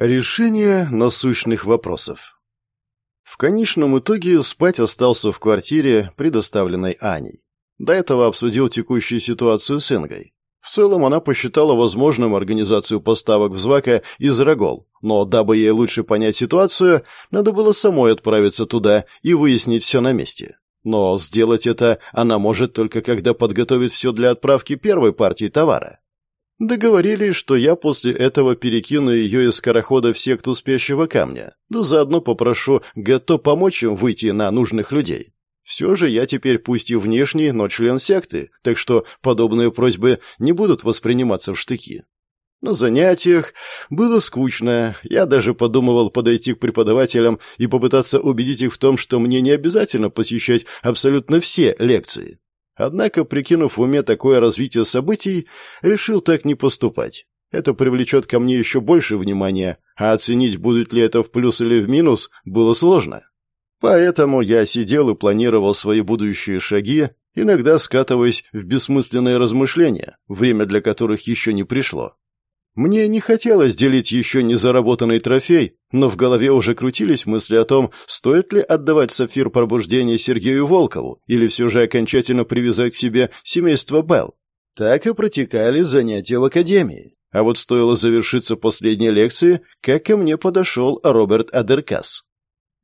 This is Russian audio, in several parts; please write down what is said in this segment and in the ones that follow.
Решение насущных вопросов. В конечном итоге спать остался в квартире, предоставленной Аней. До этого обсудил текущую ситуацию с Ингой. В целом она посчитала возможным организацию поставок в Звака из Рогол, но дабы ей лучше понять ситуацию, надо было самой отправиться туда и выяснить все на месте. Но сделать это она может только когда подготовит все для отправки первой партии товара. Договорились, что я после этого перекину ее из скорохода в секту спящего камня, да заодно попрошу Гетто помочь им выйти на нужных людей. Все же я теперь пусть и внешний, но член секты, так что подобные просьбы не будут восприниматься в штыки. На занятиях было скучно, я даже подумывал подойти к преподавателям и попытаться убедить их в том, что мне не обязательно посещать абсолютно все лекции. Однако, прикинув в уме такое развитие событий, решил так не поступать. Это привлечет ко мне еще больше внимания, а оценить, будет ли это в плюс или в минус, было сложно. Поэтому я сидел и планировал свои будущие шаги, иногда скатываясь в бессмысленные размышления, время для которых еще не пришло. Мне не хотелось делить еще не заработанный трофей, но в голове уже крутились мысли о том, стоит ли отдавать сапфир пробуждения Сергею Волкову или все же окончательно привязать к себе семейство Белл. Так и протекали занятия в академии. А вот стоило завершиться последней лекции, как ко мне подошел Роберт Адеркас.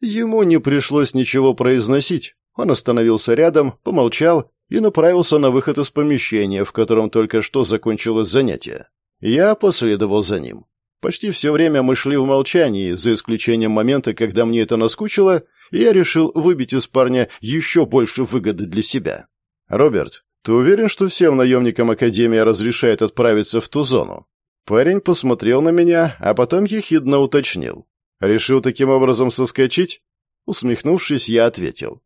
Ему не пришлось ничего произносить. Он остановился рядом, помолчал и направился на выход из помещения, в котором только что закончилось занятие. Я последовал за ним. Почти все время мы шли в молчании, за исключением момента, когда мне это наскучило, и я решил выбить из парня еще больше выгоды для себя. «Роберт, ты уверен, что всем наемникам Академия разрешает отправиться в ту зону?» Парень посмотрел на меня, а потом ехидно уточнил. «Решил таким образом соскочить?» Усмехнувшись, я ответил.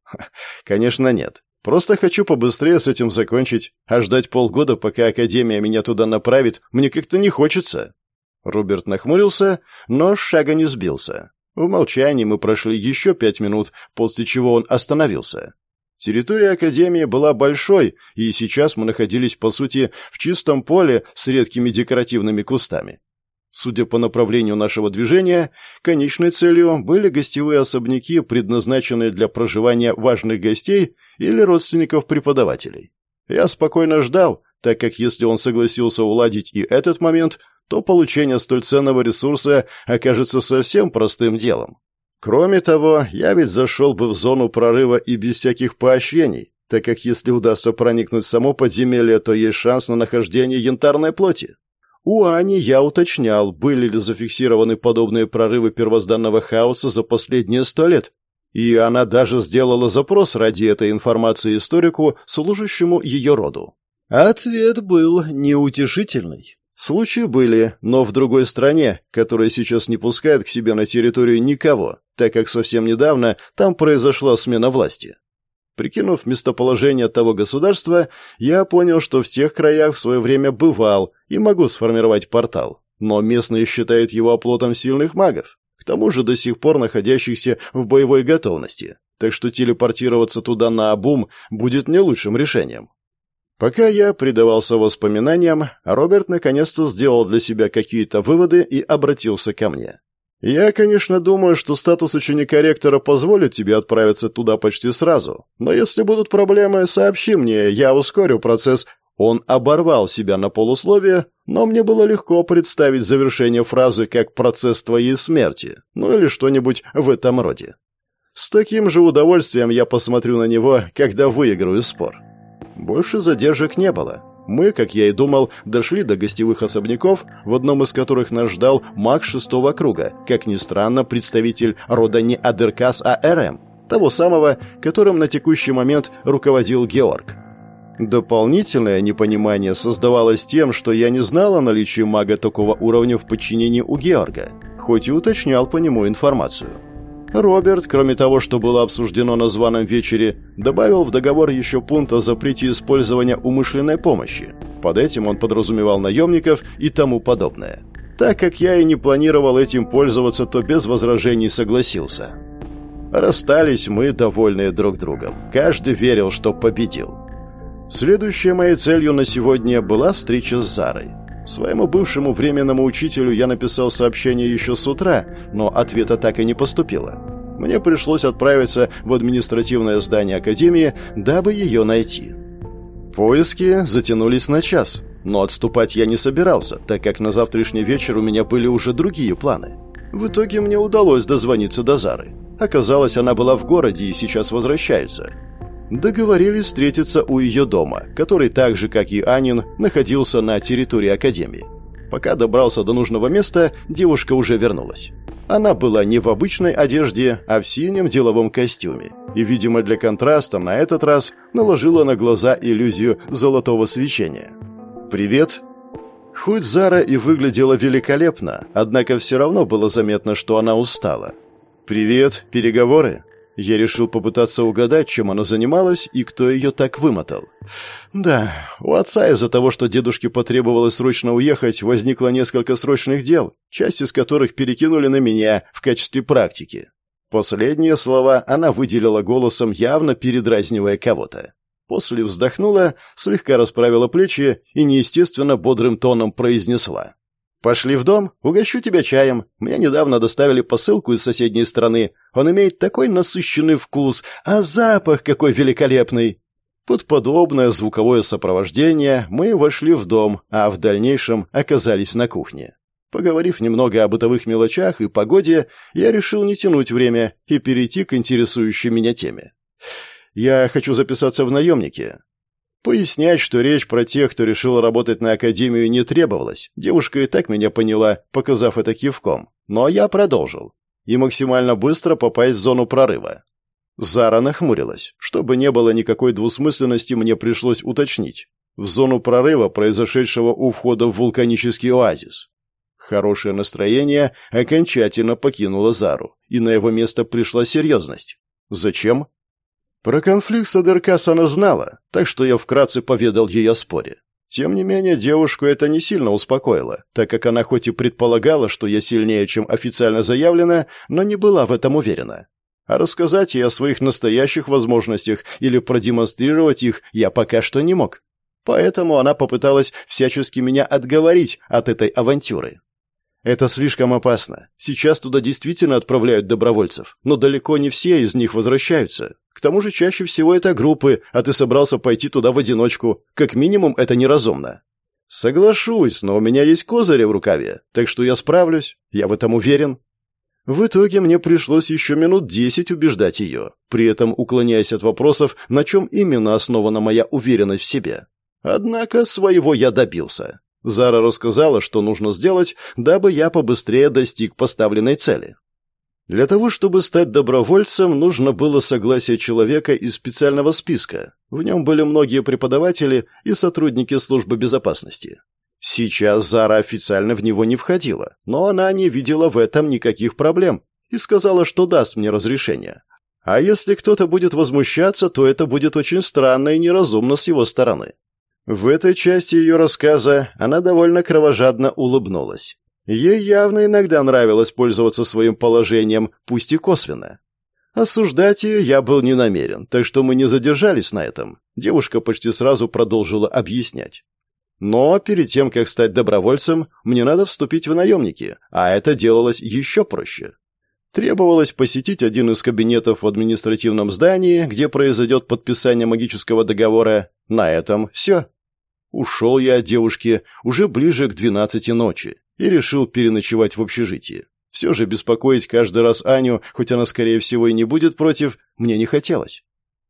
«Конечно нет. Просто хочу побыстрее с этим закончить, а ждать полгода, пока Академия меня туда направит, мне как-то не хочется». Роберт нахмурился, но шага не сбился. В молчании мы прошли еще пять минут, после чего он остановился. Территория Академии была большой, и сейчас мы находились, по сути, в чистом поле с редкими декоративными кустами. Судя по направлению нашего движения, конечной целью были гостевые особняки, предназначенные для проживания важных гостей или родственников преподавателей. Я спокойно ждал, так как если он согласился уладить и этот момент, то получение столь ценного ресурса окажется совсем простым делом. Кроме того, я ведь зашел бы в зону прорыва и без всяких поощрений, так как если удастся проникнуть в само подземелье, то есть шанс на нахождение янтарной плоти. У Ани я уточнял, были ли зафиксированы подобные прорывы первозданного хаоса за последние сто лет, и она даже сделала запрос ради этой информации историку, служащему ее роду. Ответ был неутешительный. Случаи были, но в другой стране, которая сейчас не пускает к себе на территорию никого, так как совсем недавно там произошла смена власти. Прикинув местоположение того государства, я понял, что в тех краях в свое время бывал и могу сформировать портал, но местные считают его оплотом сильных магов тому же до сих пор находящихся в боевой готовности, так что телепортироваться туда на обум будет не лучшим решением. Пока я предавался воспоминаниям, Роберт наконец-то сделал для себя какие-то выводы и обратился ко мне. «Я, конечно, думаю, что статус ученика ректора позволит тебе отправиться туда почти сразу, но если будут проблемы, сообщи мне, я ускорю процесс он оборвал себя на полусловие, но мне было легко представить завершение фразы как «процесс твоей смерти», ну или что-нибудь в этом роде. С таким же удовольствием я посмотрю на него, когда выиграю спор. Больше задержек не было. Мы, как я и думал, дошли до гостевых особняков, в одном из которых нас ждал маг шестого круга, как ни странно, представитель рода не Адеркас, а РМ, того самого, которым на текущий момент руководил Георг. Дополнительное непонимание создавалось тем, что я не знал о наличии мага такого уровня в подчинении у Георга, хоть и уточнял по нему информацию. Роберт, кроме того, что было обсуждено на званом вечере, добавил в договор еще пункт о запрете использования умышленной помощи. Под этим он подразумевал наемников и тому подобное. Так как я и не планировал этим пользоваться, то без возражений согласился. Расстались мы, довольные друг другом. Каждый верил, что победил. Следующей моей целью на сегодня была встреча с Зарой. Своему бывшему временному учителю я написал сообщение еще с утра, но ответа так и не поступило. Мне пришлось отправиться в административное здание Академии, дабы ее найти. Поиски затянулись на час, но отступать я не собирался, так как на завтрашний вечер у меня были уже другие планы. В итоге мне удалось дозвониться до Зары. Оказалось, она была в городе и сейчас возвращается. Договорились встретиться у ее дома, который так же, как и Анин, находился на территории Академии. Пока добрался до нужного места, девушка уже вернулась. Она была не в обычной одежде, а в синем деловом костюме. И, видимо, для контраста на этот раз наложила на глаза иллюзию золотого свечения. «Привет!» Хоть Зара и выглядела великолепно, однако все равно было заметно, что она устала. «Привет, переговоры?» Я решил попытаться угадать, чем она занималась и кто ее так вымотал. Да, у отца из-за того, что дедушке потребовалось срочно уехать, возникло несколько срочных дел, часть из которых перекинули на меня в качестве практики. Последние слова она выделила голосом, явно передразнивая кого-то. После вздохнула, слегка расправила плечи и неестественно бодрым тоном произнесла. «Пошли в дом, угощу тебя чаем. Мне недавно доставили посылку из соседней страны. Он имеет такой насыщенный вкус, а запах какой великолепный!» Под подобное звуковое сопровождение мы вошли в дом, а в дальнейшем оказались на кухне. Поговорив немного о бытовых мелочах и погоде, я решил не тянуть время и перейти к интересующей меня теме. «Я хочу записаться в наемники. Пояснять, что речь про тех, кто решил работать на Академию, не требовалось. Девушка и так меня поняла, показав это кивком. Но я продолжил. И максимально быстро попасть в зону прорыва. Зара нахмурилась. Чтобы не было никакой двусмысленности, мне пришлось уточнить. В зону прорыва, произошедшего у входа в вулканический оазис. Хорошее настроение окончательно покинуло Зару, и на его место пришла серьезность. Зачем? Про конфликт с Адеркас она знала, так что я вкратце поведал ей о споре. Тем не менее, девушку это не сильно успокоило, так как она хоть и предполагала, что я сильнее, чем официально заявлено, но не была в этом уверена. А рассказать ей о своих настоящих возможностях или продемонстрировать их я пока что не мог. Поэтому она попыталась всячески меня отговорить от этой авантюры. Это слишком опасно. Сейчас туда действительно отправляют добровольцев, но далеко не все из них возвращаются. К тому же чаще всего это группы, а ты собрался пойти туда в одиночку. Как минимум, это неразумно. Соглашусь, но у меня есть козыри в рукаве, так что я справлюсь, я в этом уверен. В итоге мне пришлось еще минут десять убеждать ее, при этом уклоняясь от вопросов, на чем именно основана моя уверенность в себе. Однако своего я добился. Зара рассказала, что нужно сделать, дабы я побыстрее достиг поставленной цели. Для того, чтобы стать добровольцем, нужно было согласие человека из специального списка. В нем были многие преподаватели и сотрудники службы безопасности. Сейчас Зара официально в него не входила, но она не видела в этом никаких проблем и сказала, что даст мне разрешение. А если кто-то будет возмущаться, то это будет очень странно и неразумно с его стороны. В этой части ее рассказа она довольно кровожадно улыбнулась. Ей явно иногда нравилось пользоваться своим положением, пусть и косвенно. Осуждать ее я был не намерен, так что мы не задержались на этом. Девушка почти сразу продолжила объяснять. Но перед тем, как стать добровольцем, мне надо вступить в наемники, а это делалось еще проще. Требовалось посетить один из кабинетов в административном здании, где произойдет подписание магического договора. На этом все. Ушел я от девушки уже ближе к двенадцати ночи и решил переночевать в общежитии. Все же беспокоить каждый раз Аню, хоть она, скорее всего, и не будет против, мне не хотелось.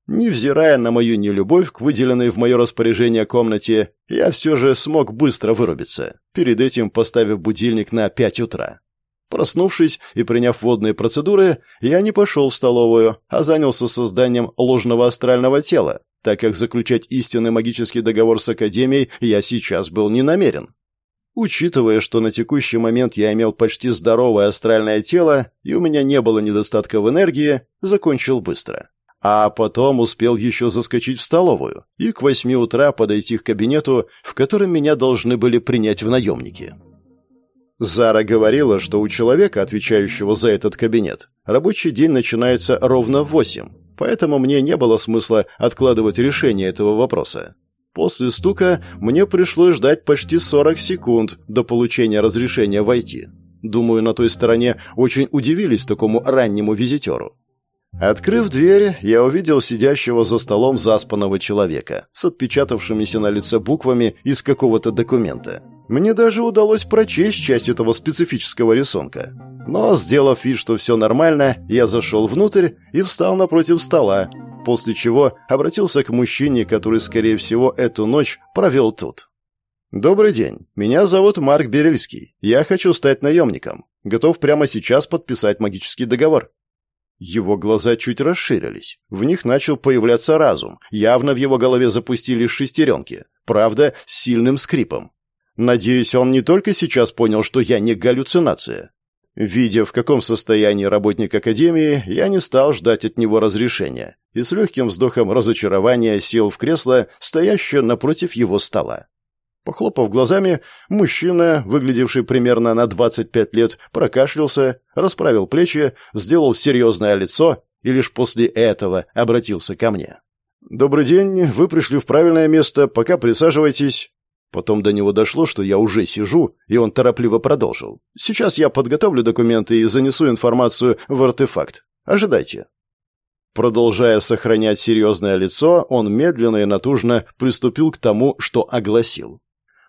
Невзирая на мою нелюбовь к выделенной в мое распоряжение комнате, я все же смог быстро вырубиться, перед этим поставив будильник на пять утра. Проснувшись и приняв водные процедуры, я не пошел в столовую, а занялся созданием ложного астрального тела, так как заключать истинный магический договор с Академией я сейчас был не намерен. Учитывая, что на текущий момент я имел почти здоровое астральное тело и у меня не было недостатка в энергии, закончил быстро. А потом успел еще заскочить в столовую и к восьми утра подойти к кабинету, в котором меня должны были принять в наемники. Зара говорила, что у человека, отвечающего за этот кабинет, рабочий день начинается ровно в восемь, поэтому мне не было смысла откладывать решение этого вопроса. После стука мне пришлось ждать почти 40 секунд до получения разрешения войти. Думаю, на той стороне очень удивились такому раннему визитеру. Открыв дверь, я увидел сидящего за столом заспанного человека с отпечатавшимися на лице буквами из какого-то документа. Мне даже удалось прочесть часть этого специфического рисунка. Но, сделав вид, что все нормально, я зашел внутрь и встал напротив стола, после чего обратился к мужчине, который, скорее всего, эту ночь провел тут. «Добрый день. Меня зовут Марк Берельский. Я хочу стать наемником. Готов прямо сейчас подписать магический договор». Его глаза чуть расширились. В них начал появляться разум. Явно в его голове запустились шестеренки. Правда, с сильным скрипом. Надеюсь, он не только сейчас понял, что я не галлюцинация. Видя, в каком состоянии работник Академии, я не стал ждать от него разрешения и с легким вздохом разочарования сел в кресло, стоящее напротив его стола. Похлопав глазами, мужчина, выглядевший примерно на 25 лет, прокашлялся, расправил плечи, сделал серьезное лицо и лишь после этого обратился ко мне. «Добрый день, вы пришли в правильное место, пока присаживайтесь». Потом до него дошло, что я уже сижу, и он торопливо продолжил. «Сейчас я подготовлю документы и занесу информацию в артефакт. Ожидайте». Продолжая сохранять серьезное лицо, он медленно и натужно приступил к тому, что огласил.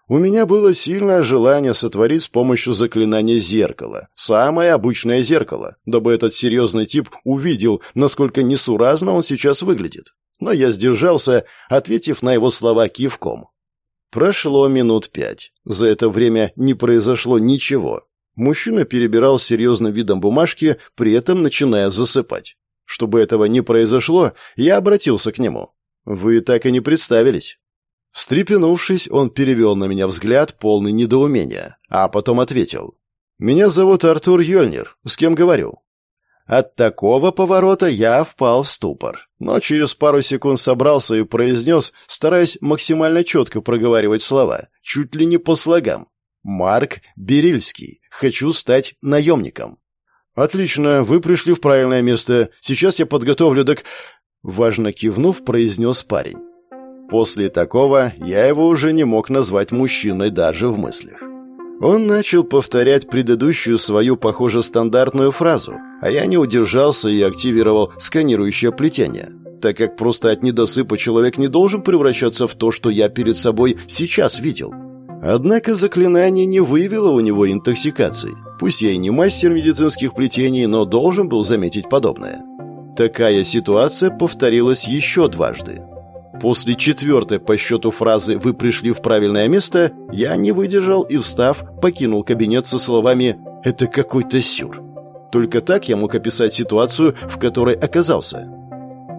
У меня было сильное желание сотворить с помощью заклинания зеркало. Самое обычное зеркало, дабы этот серьезный тип увидел, насколько несуразно он сейчас выглядит. Но я сдержался, ответив на его слова кивком. Прошло минут пять. За это время не произошло ничего. Мужчина перебирал серьезным видом бумажки, при этом начиная засыпать. Чтобы этого не произошло, я обратился к нему. «Вы так и не представились». Встрепенувшись, он перевел на меня взгляд, полный недоумения, а потом ответил. «Меня зовут Артур Йольнер. С кем говорю?» От такого поворота я впал в ступор, но через пару секунд собрался и произнес, стараясь максимально четко проговаривать слова, чуть ли не по слогам. «Марк Берильский. Хочу стать наемником». «Отлично, вы пришли в правильное место. Сейчас я подготовлю док...» Важно кивнув, произнес парень. После такого я его уже не мог назвать мужчиной даже в мыслях. Он начал повторять предыдущую свою, похоже, стандартную фразу, а я не удержался и активировал сканирующее плетение, так как просто от недосыпа человек не должен превращаться в то, что я перед собой сейчас видел. Однако заклинание не выявило у него интоксикации. Пусть я и не мастер медицинских плетений, но должен был заметить подобное. Такая ситуация повторилась еще дважды. После четвертой по счету фразы «Вы пришли в правильное место» я не выдержал и, встав, покинул кабинет со словами «Это какой-то сюр». Только так я мог описать ситуацию, в которой оказался.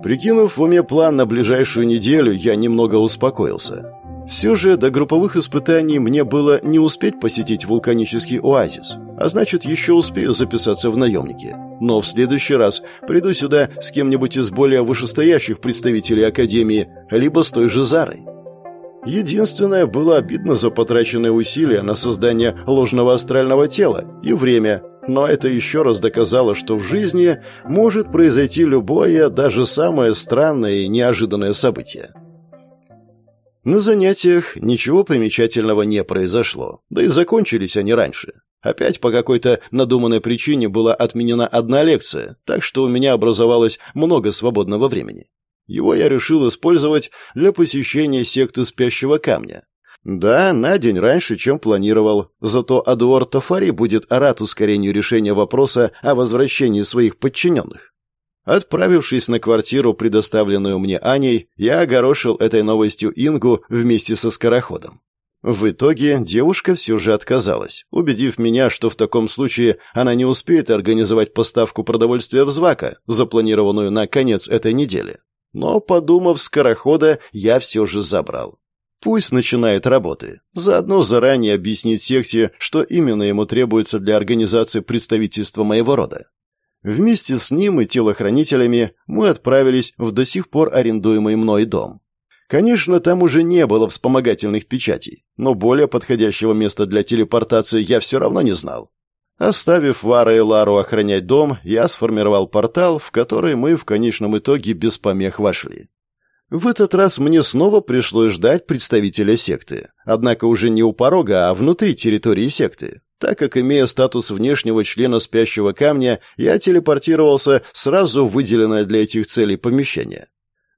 Прикинув в уме план на ближайшую неделю, я немного успокоился. Все же до групповых испытаний мне было не успеть посетить вулканический оазис, а значит, еще успею записаться в наемники но в следующий раз приду сюда с кем-нибудь из более вышестоящих представителей Академии, либо с той же Зарой. Единственное, было обидно за потраченные усилия на создание ложного астрального тела и время, но это еще раз доказало, что в жизни может произойти любое, даже самое странное и неожиданное событие. На занятиях ничего примечательного не произошло, да и закончились они раньше. Опять по какой-то надуманной причине была отменена одна лекция, так что у меня образовалось много свободного времени. Его я решил использовать для посещения секты спящего камня. Да, на день раньше, чем планировал. Зато Адуар Тафари будет рад ускорению решения вопроса о возвращении своих подчиненных. Отправившись на квартиру, предоставленную мне Аней, я огорошил этой новостью Ингу вместе со скороходом. В итоге девушка все же отказалась, убедив меня, что в таком случае она не успеет организовать поставку продовольствия в Звака, запланированную на конец этой недели. Но, подумав скорохода, я все же забрал. Пусть начинает работы. Заодно заранее объяснить секте, что именно ему требуется для организации представительства моего рода. Вместе с ним и телохранителями мы отправились в до сих пор арендуемый мной дом. Конечно, там уже не было вспомогательных печатей, но более подходящего места для телепортации я все равно не знал. Оставив Вара и Лару охранять дом, я сформировал портал, в который мы в конечном итоге без помех вошли. В этот раз мне снова пришлось ждать представителя секты. Однако уже не у порога, а внутри территории секты. Так как, имея статус внешнего члена спящего камня, я телепортировался сразу в выделенное для этих целей помещение.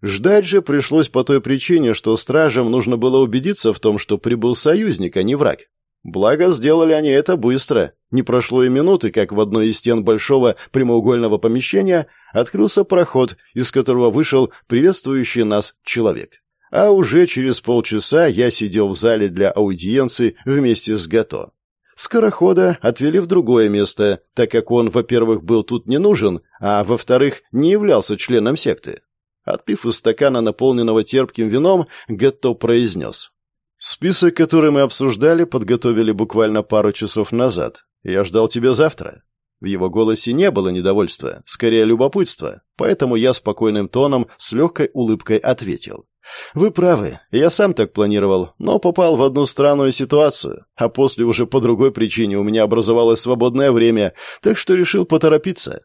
Ждать же пришлось по той причине, что стражам нужно было убедиться в том, что прибыл союзник, а не враг. Благо, сделали они это быстро. Не прошло и минуты, как в одной из стен большого прямоугольного помещения открылся проход, из которого вышел приветствующий нас человек. А уже через полчаса я сидел в зале для аудиенции вместе с Гато. Скорохода отвели в другое место, так как он, во-первых, был тут не нужен, а, во-вторых, не являлся членом секты. Отпив из стакана, наполненного терпким вином, Гато произнес. Список, который мы обсуждали, подготовили буквально пару часов назад. Я ждал тебя завтра. В его голосе не было недовольства, скорее любопытства, поэтому я спокойным тоном, с легкой улыбкой ответил. «Вы правы, я сам так планировал, но попал в одну странную ситуацию, а после уже по другой причине у меня образовалось свободное время, так что решил поторопиться».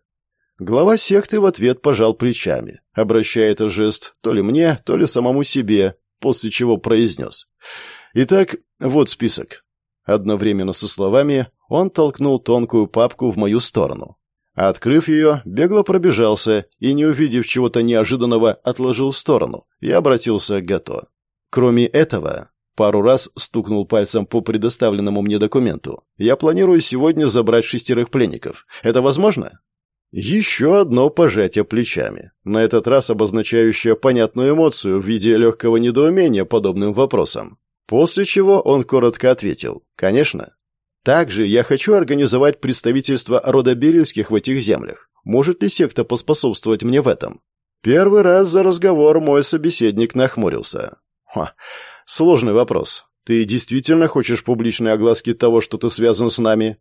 Глава секты в ответ пожал плечами, обращая этот жест то ли мне, то ли самому себе, после чего произнес. «Итак, вот список». Одновременно со словами он толкнул тонкую папку в мою сторону. Открыв ее, бегло пробежался и, не увидев чего-то неожиданного, отложил в сторону и обратился к Гато. Кроме этого, пару раз стукнул пальцем по предоставленному мне документу. Я планирую сегодня забрать шестерых пленников. Это возможно? Еще одно пожатие плечами, на этот раз обозначающее понятную эмоцию в виде легкого недоумения подобным вопросом. После чего он коротко ответил «Конечно». Также я хочу организовать представительство рода Берильских в этих землях. Может ли секта поспособствовать мне в этом? Первый раз за разговор мой собеседник нахмурился. Ха, сложный вопрос. Ты действительно хочешь публичной огласки того, что ты связан с нами?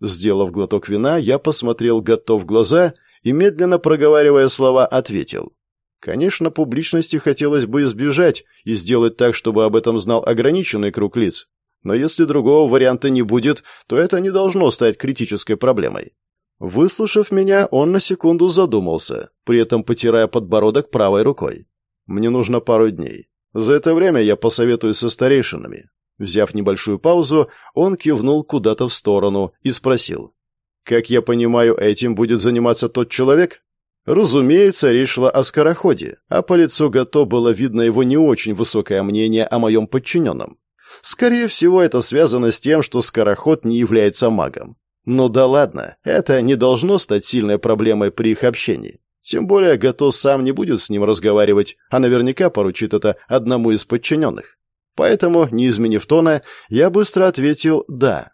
Сделав глоток вина, я посмотрел готов глаза и, медленно проговаривая слова, ответил. Конечно, публичности хотелось бы избежать и сделать так, чтобы об этом знал ограниченный круг лиц. Но если другого варианта не будет, то это не должно стать критической проблемой. Выслушав меня, он на секунду задумался, при этом потирая подбородок правой рукой. «Мне нужно пару дней. За это время я посоветуюсь со старейшинами. Взяв небольшую паузу, он кивнул куда-то в сторону и спросил. «Как я понимаю, этим будет заниматься тот человек?» Разумеется, речь шла о скороходе, а по лицу Гато было видно его не очень высокое мнение о моем подчиненном. Скорее всего, это связано с тем, что скороход не является магом. Ну да ладно, это не должно стать сильной проблемой при их общении. Тем более Гато сам не будет с ним разговаривать, а наверняка поручит это одному из подчиненных. Поэтому, не изменив тона, я быстро ответил «да».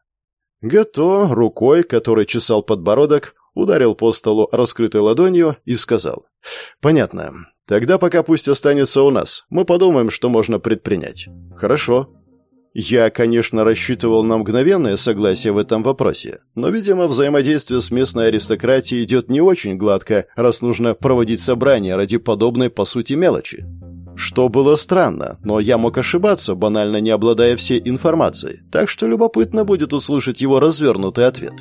Гато рукой, который чесал подбородок, ударил по столу раскрытой ладонью и сказал «Понятно. Тогда пока пусть останется у нас. Мы подумаем, что можно предпринять». «Хорошо». Я, конечно, рассчитывал на мгновенное согласие в этом вопросе, но, видимо, взаимодействие с местной аристократией идет не очень гладко, раз нужно проводить собрания ради подобной, по сути, мелочи. Что было странно, но я мог ошибаться, банально не обладая всей информацией, так что любопытно будет услышать его развернутый ответ.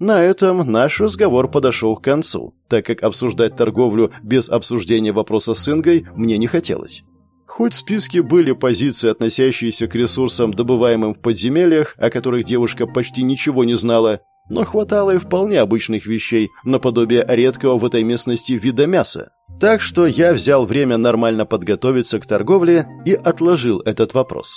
На этом наш разговор подошел к концу, так как обсуждать торговлю без обсуждения вопроса с Ингой мне не хотелось. Хоть в списке были позиции, относящиеся к ресурсам, добываемым в подземельях, о которых девушка почти ничего не знала, но хватало и вполне обычных вещей, наподобие редкого в этой местности вида мяса. Так что я взял время нормально подготовиться к торговле и отложил этот вопрос.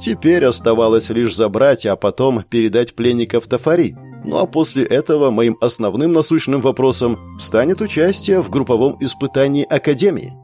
Теперь оставалось лишь забрать, а потом передать пленников Тафари. Ну а после этого моим основным насущным вопросом станет участие в групповом испытании Академии.